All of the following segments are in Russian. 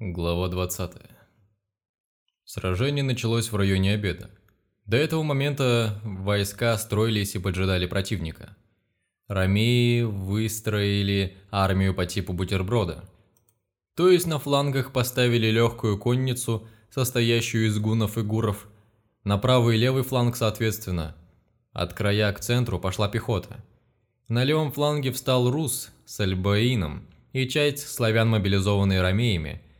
Глава 20. Сражение началось в районе обеда. До этого момента войска строились и поджидали противника. Ромеи выстроили армию по типу бутерброда. То есть на флангах поставили легкую конницу, состоящую из гунов и гуров, на правый и левый фланг соответственно. От края к центру пошла пехота. На левом фланге встал Рус с Альбаином и часть славян, мобилизованные ромеями –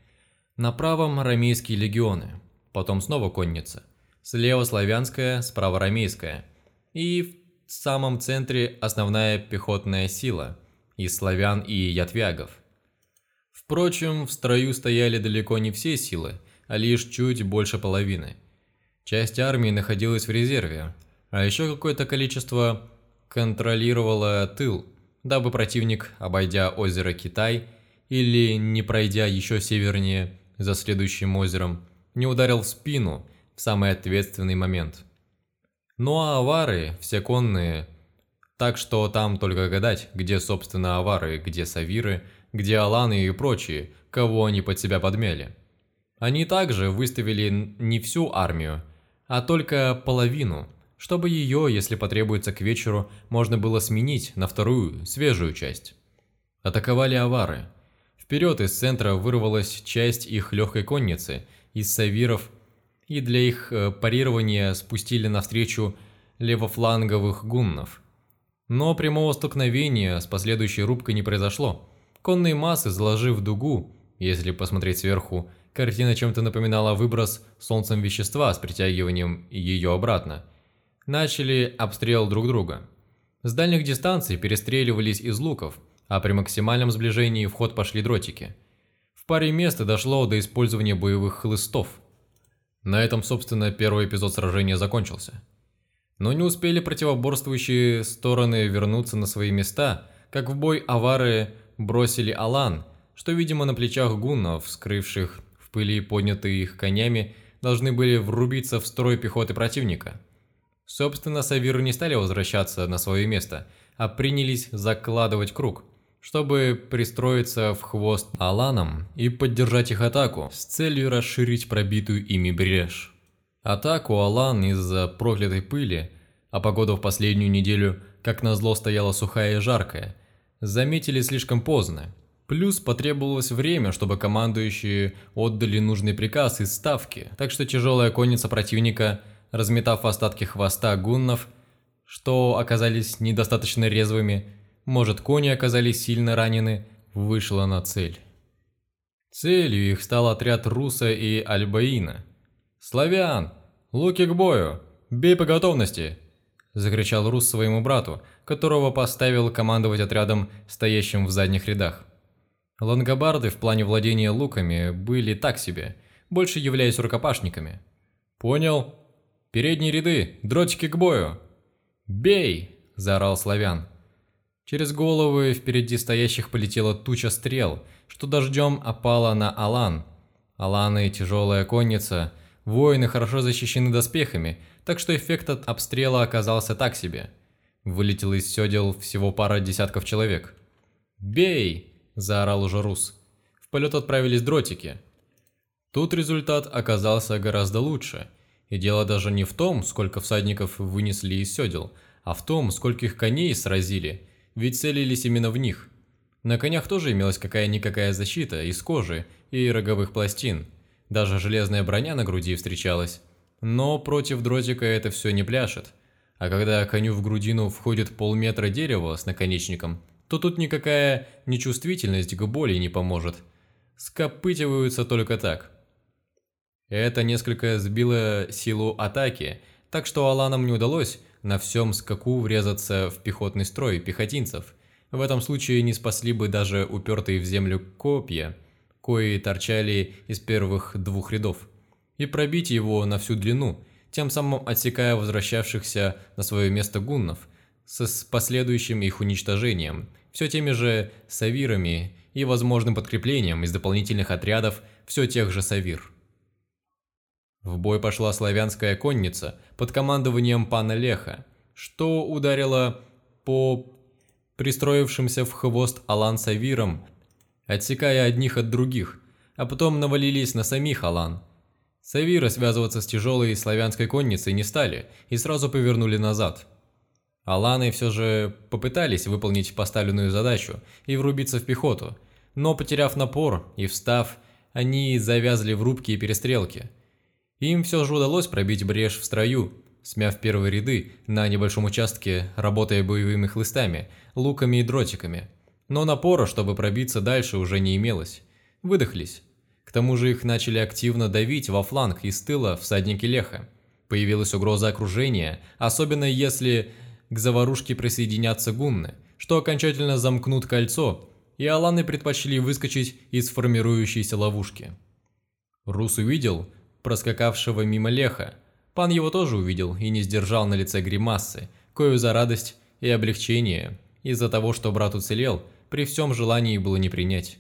на правом рамейские легионы, потом снова конница. Слева славянская, справа рамейская. И в самом центре основная пехотная сила из славян и ятвягов. Впрочем, в строю стояли далеко не все силы, а лишь чуть больше половины. Часть армии находилась в резерве, а еще какое-то количество контролировало тыл, дабы противник, обойдя озеро Китай или не пройдя еще севернее, за следующим озером, не ударил в спину в самый ответственный момент. Ну а авары, все конные, так что там только гадать, где собственно авары, где савиры, где аланы и прочие, кого они под себя подмяли. Они также выставили не всю армию, а только половину, чтобы ее, если потребуется к вечеру, можно было сменить на вторую, свежую часть. Атаковали авары – Вперед из центра вырвалась часть их легкой конницы из савиров, и для их э, парирования спустили навстречу левофланговых гуннов. Но прямого столкновения с последующей рубкой не произошло. Конные массы, заложив дугу, если посмотреть сверху, картина чем-то напоминала выброс солнцем вещества с притягиванием ее обратно, начали обстрел друг друга. С дальних дистанций перестреливались из луков – а при максимальном сближении в ход пошли дротики. В паре мест дошло до использования боевых хлыстов. На этом, собственно, первый эпизод сражения закончился. Но не успели противоборствующие стороны вернуться на свои места, как в бой авары бросили Алан, что, видимо, на плечах гуннов, скрывших в пыли поднятые их конями, должны были врубиться в строй пехоты противника. Собственно, савиры не стали возвращаться на свое место, а принялись закладывать круг – чтобы пристроиться в хвост аланам и поддержать их атаку с целью расширить пробитую ими брешь. Атаку алан из-за проклятой пыли, а погода в последнюю неделю как назло стояла сухая и жаркая, заметили слишком поздно. Плюс потребовалось время, чтобы командующие отдали нужный приказ из ставки, так что тяжелая конница противника, разметав остатки хвоста гуннов, что оказались недостаточно резвыми, может, кони оказались сильно ранены, вышла на цель. Целью их стал отряд Руса и Альбаина. «Славян! Луки к бою! Бей по готовности!» Закричал Рус своему брату, которого поставил командовать отрядом, стоящим в задних рядах. Лангобарды в плане владения луками были так себе, больше являясь рукопашниками. «Понял. Передние ряды, дротики к бою!» «Бей!» – заорал славян. Через головы впереди стоящих полетела туча стрел, что дождем опала на Алан. Аланы – тяжелая конница, воины хорошо защищены доспехами, так что эффект от обстрела оказался так себе. Вылетел из седел всего пара десятков человек. «Бей!» – заорал уже Рус. В полет отправились дротики. Тут результат оказался гораздо лучше. И дело даже не в том, сколько всадников вынесли из седел, а в том, скольких коней сразили – ведь целились именно в них. На конях тоже имелась какая-никакая защита из кожи и роговых пластин. Даже железная броня на груди встречалась. Но против дротика это все не пляшет. А когда коню в грудину входит полметра дерева с наконечником, то тут никакая нечувствительность к боли не поможет. Скопытиваются только так. Это несколько сбило силу атаки, так что Аланам не удалось на всем скаку врезаться в пехотный строй пехотинцев. В этом случае не спасли бы даже упертые в землю копья, кои торчали из первых двух рядов, и пробить его на всю длину, тем самым отсекая возвращавшихся на свое место гуннов, с последующим их уничтожением, все теми же савирами и возможным подкреплением из дополнительных отрядов все тех же савир. В бой пошла славянская конница под командованием пана Леха, что ударило по пристроившимся в хвост Алан Савирам, отсекая одних от других, а потом навалились на самих Алан. Савиры связываться с тяжелой славянской конницей не стали и сразу повернули назад. Аланы все же попытались выполнить поставленную задачу и врубиться в пехоту, но потеряв напор и встав, они завязли в рубки и перестрелки. Им все же удалось пробить брешь в строю, смяв первые ряды на небольшом участке, работая боевыми хлыстами, луками и дротиками. Но напора, чтобы пробиться дальше, уже не имелось. Выдохлись. К тому же их начали активно давить во фланг из тыла всадники Леха. Появилась угроза окружения, особенно если к заварушке присоединятся гунны, что окончательно замкнут кольцо, и аланы предпочли выскочить из формирующейся ловушки. Рус увидел проскакавшего мимо Леха, Пан его тоже увидел и не сдержал на лице гримасы, кою за радость и облегчение, из-за того, что брат уцелел, при всем желании было не принять.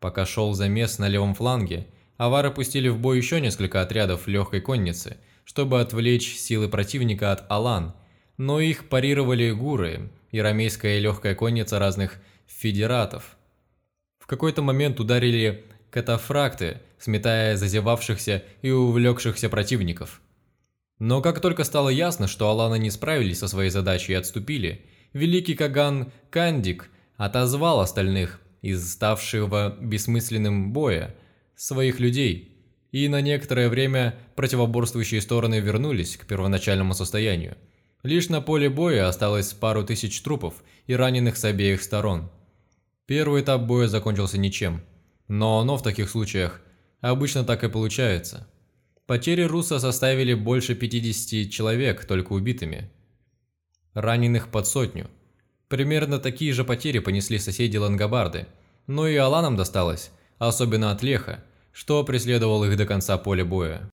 Пока шел замес на левом фланге, авары пустили в бой еще несколько отрядов легкой конницы, чтобы отвлечь силы противника от Алан, но их парировали гуры и рамейская легкая конница разных федератов. В какой-то момент ударили катафракты, сметая зазевавшихся и увлекшихся противников – но как только стало ясно, что Алана не справились со своей задачей и отступили, великий Каган Кандик отозвал остальных из ставшего бессмысленным боя своих людей, и на некоторое время противоборствующие стороны вернулись к первоначальному состоянию. Лишь на поле боя осталось пару тысяч трупов и раненых с обеих сторон. Первый этап боя закончился ничем, но оно в таких случаях обычно так и получается – Потери Руса составили больше 50 человек только убитыми. Раненых под сотню. Примерно такие же потери понесли соседи Лангобарды, но и Аланам досталось, особенно от Леха, что преследовал их до конца поля боя.